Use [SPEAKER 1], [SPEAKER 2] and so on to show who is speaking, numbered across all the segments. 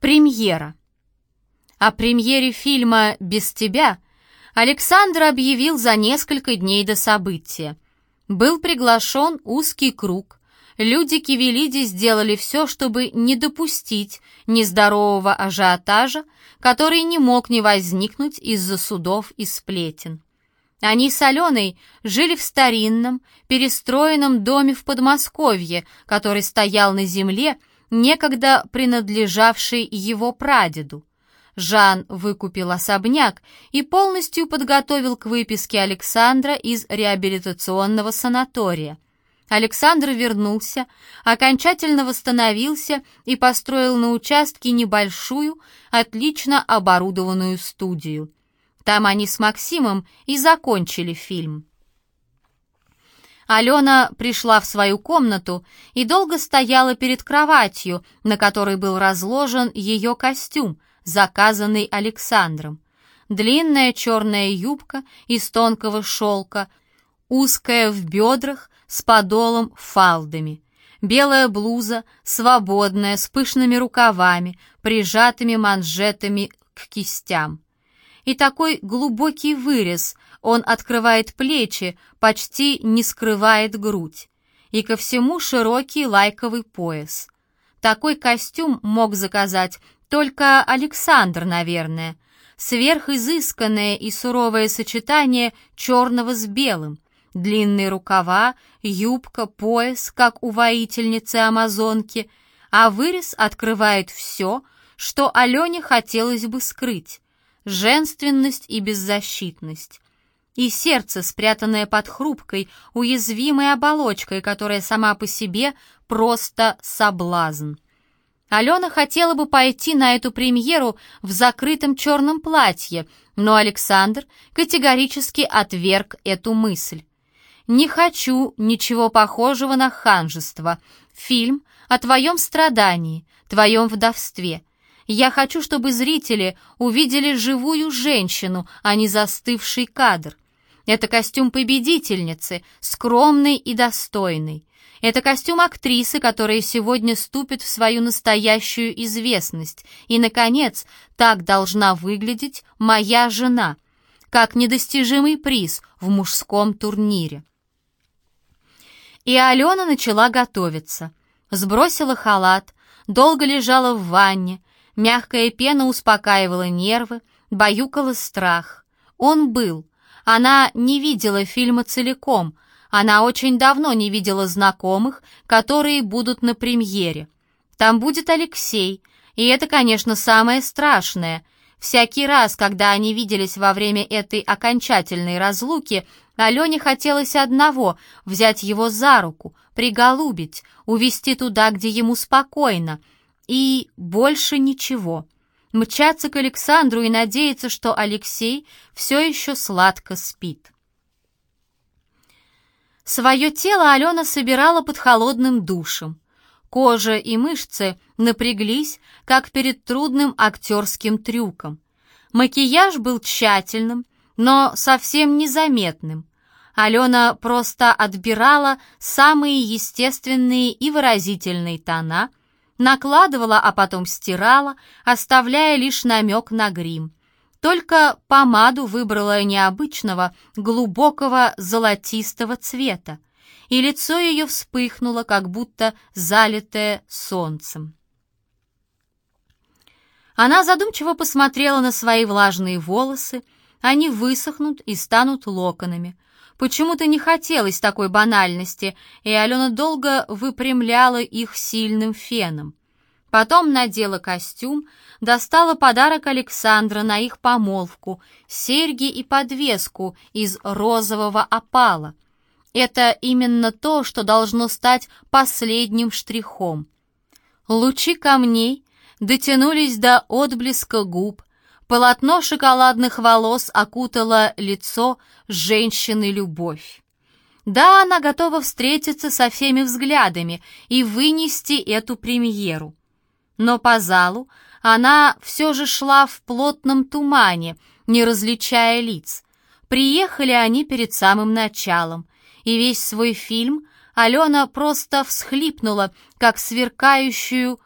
[SPEAKER 1] Премьера. О премьере фильма «Без тебя» Александр объявил за несколько дней до события. Был приглашен узкий круг. Люди Кивелиди сделали все, чтобы не допустить нездорового ажиотажа, который не мог не возникнуть из-за судов и сплетен. Они с Аленой жили в старинном, перестроенном доме в Подмосковье, который стоял на земле, некогда принадлежавший его прадеду. Жан выкупил особняк и полностью подготовил к выписке Александра из реабилитационного санатория. Александр вернулся, окончательно восстановился и построил на участке небольшую, отлично оборудованную студию. Там они с Максимом и закончили фильм. Алена пришла в свою комнату и долго стояла перед кроватью, на которой был разложен ее костюм, заказанный Александром. Длинная черная юбка из тонкого шелка, узкая в бедрах, с подолом фалдами. Белая блуза, свободная, с пышными рукавами, прижатыми манжетами к кистям. И такой глубокий вырез — он открывает плечи, почти не скрывает грудь. И ко всему широкий лайковый пояс. Такой костюм мог заказать только Александр, наверное. Сверхизысканное и суровое сочетание черного с белым. Длинные рукава, юбка, пояс, как у воительницы-амазонки, а вырез открывает все, что Алене хотелось бы скрыть. Женственность и беззащитность и сердце, спрятанное под хрупкой, уязвимой оболочкой, которая сама по себе просто соблазн. Алена хотела бы пойти на эту премьеру в закрытом черном платье, но Александр категорически отверг эту мысль. «Не хочу ничего похожего на ханжество. Фильм о твоем страдании, твоем вдовстве. Я хочу, чтобы зрители увидели живую женщину, а не застывший кадр. Это костюм победительницы, скромный и достойный. Это костюм актрисы, которая сегодня ступит в свою настоящую известность. И, наконец, так должна выглядеть моя жена, как недостижимый приз в мужском турнире. И Алена начала готовиться. Сбросила халат, долго лежала в ванне, мягкая пена успокаивала нервы, баюкала страх. Он был, она не видела фильма целиком, она очень давно не видела знакомых, которые будут на премьере. Там будет Алексей, и это, конечно, самое страшное. Всякий раз, когда они виделись во время этой окончательной разлуки, Алене хотелось одного — взять его за руку, приголубить, увести туда, где ему спокойно, и больше ничего — мчаться к Александру и надеяться, что Алексей все еще сладко спит. Свое тело Алена собирала под холодным душем. Кожа и мышцы напряглись, как перед трудным актерским трюком. Макияж был тщательным, но совсем незаметным. Алена просто отбирала самые естественные и выразительные тона — накладывала, а потом стирала, оставляя лишь намек на грим. Только помаду выбрала необычного, глубокого золотистого цвета, и лицо ее вспыхнуло, как будто залитое солнцем. Она задумчиво посмотрела на свои влажные волосы, они высохнут и станут локонами. Почему-то не хотелось такой банальности, и Алена долго выпрямляла их сильным феном. Потом надела костюм, достала подарок Александра на их помолвку, серьги и подвеску из розового опала. Это именно то, что должно стать последним штрихом. Лучи камней дотянулись до отблеска губ, Полотно шоколадных волос окутало лицо женщины любовь. Да, она готова встретиться со всеми взглядами и вынести эту премьеру. Но по залу она все же шла в плотном тумане, не различая лиц. Приехали они перед самым началом, и весь свой фильм Алена просто всхлипнула, как сверкающую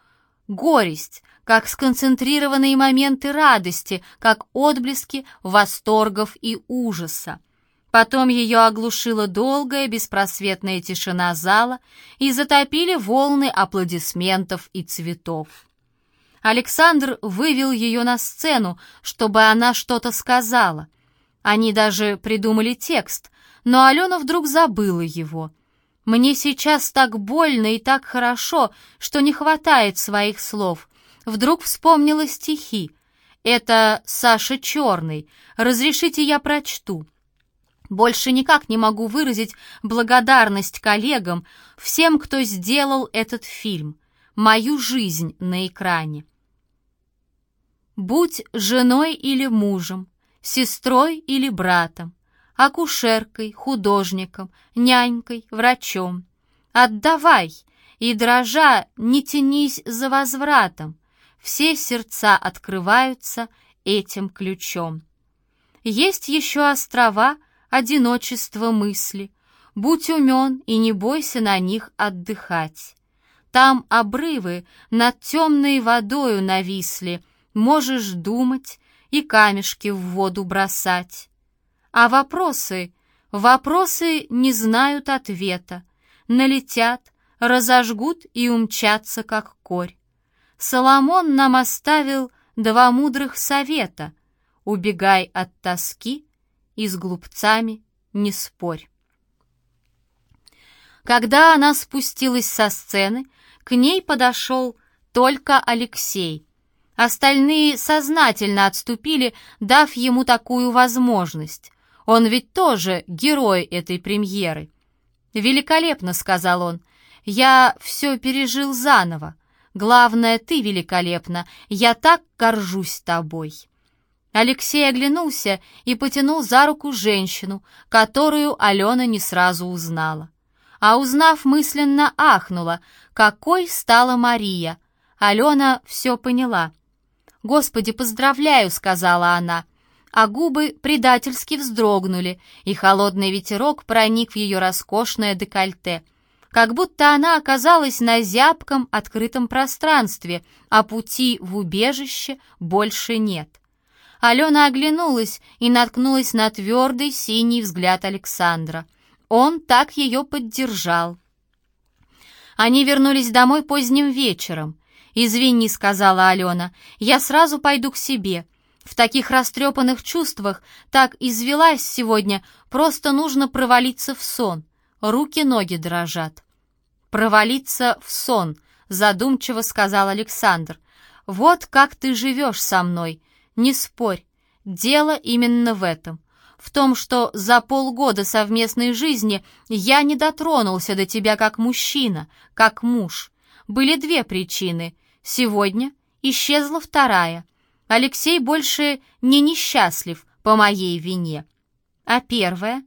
[SPEAKER 1] горесть, как сконцентрированные моменты радости, как отблески восторгов и ужаса. Потом ее оглушила долгая беспросветная тишина зала и затопили волны аплодисментов и цветов. Александр вывел ее на сцену, чтобы она что-то сказала. Они даже придумали текст, но Алена вдруг забыла его. «Мне сейчас так больно и так хорошо, что не хватает своих слов». Вдруг вспомнила стихи. «Это Саша Черный. Разрешите, я прочту». Больше никак не могу выразить благодарность коллегам, всем, кто сделал этот фильм, мою жизнь на экране. Будь женой или мужем, сестрой или братом, акушеркой, художником, нянькой, врачом. Отдавай, и дрожа не тянись за возвратом, все сердца открываются этим ключом. Есть еще острова, одиночество мысли. Будь умен и не бойся на них отдыхать. Там обрывы над темной водою нависли, Можешь думать и камешки в воду бросать. А вопросы, вопросы не знают ответа, Налетят, разожгут и умчатся, как корь. Соломон нам оставил два мудрых совета — Убегай от тоски и с глупцами не спорь. Когда она спустилась со сцены, к ней подошел только Алексей. Остальные сознательно отступили, дав ему такую возможность. Он ведь тоже герой этой премьеры. «Великолепно», — сказал он, — «я все пережил заново. Главное, ты великолепна, я так горжусь тобой». Алексей оглянулся и потянул за руку женщину, которую Алена не сразу узнала. А узнав, мысленно ахнула, какой стала Мария. Алена все поняла. «Господи, поздравляю», — сказала она, а губы предательски вздрогнули, и холодный ветерок проник в ее роскошное декольте — как будто она оказалась на зябком открытом пространстве, а пути в убежище больше нет. Алена оглянулась и наткнулась на твердый синий взгляд Александра. Он так ее поддержал. Они вернулись домой поздним вечером. «Извини», — сказала Алена, — «я сразу пойду к себе. В таких растрепанных чувствах так извелась сегодня, просто нужно провалиться в сон. Руки-ноги дрожат». «Провалиться в сон», — задумчиво сказал Александр. «Вот как ты живешь со мной. Не спорь, дело именно в этом. В том, что за полгода совместной жизни я не дотронулся до тебя как мужчина, как муж. Были две причины. Сегодня исчезла вторая. Алексей больше не несчастлив по моей вине. А первая?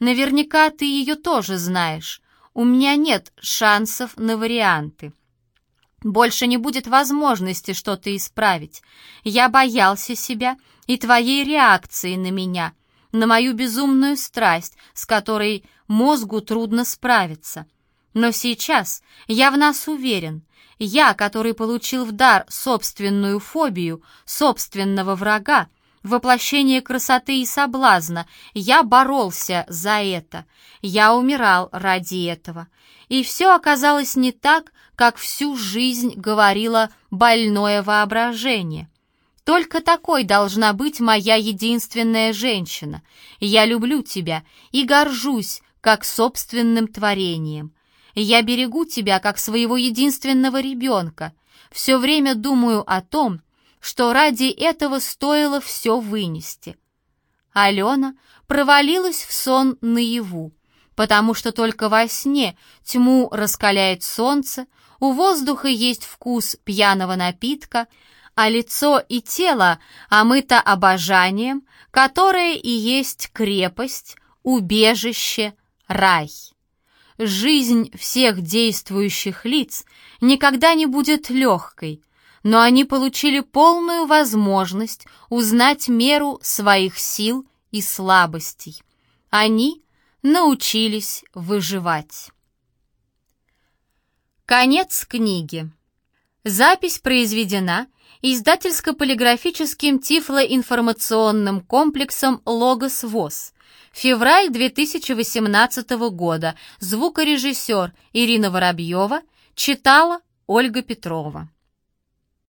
[SPEAKER 1] Наверняка ты ее тоже знаешь. У меня нет шансов на варианты. Больше не будет возможности что-то исправить. Я боялся себя и твоей реакции на меня, на мою безумную страсть, с которой мозгу трудно справиться. Но сейчас я в нас уверен. Я, который получил в дар собственную фобию, собственного врага, воплощение красоты и соблазна, я боролся за это. Я умирал ради этого. И все оказалось не так, как всю жизнь говорило больное воображение. Только такой должна быть моя единственная женщина. Я люблю тебя и горжусь, как собственным творением. Я берегу тебя, как своего единственного ребенка. Все время думаю о том, что ради этого стоило все вынести. Алена провалилась в сон наяву потому что только во сне тьму раскаляет солнце, у воздуха есть вкус пьяного напитка, а лицо и тело омыто обожанием, которое и есть крепость, убежище, рай. Жизнь всех действующих лиц никогда не будет легкой, но они получили полную возможность узнать меру своих сил и слабостей. Они научились выживать. Конец книги. Запись произведена издательско-полиграфическим тифлоинформационным комплексом «Логос ВОЗ». Февраль 2018 года. Звукорежиссер Ирина Воробьева. Читала Ольга Петрова.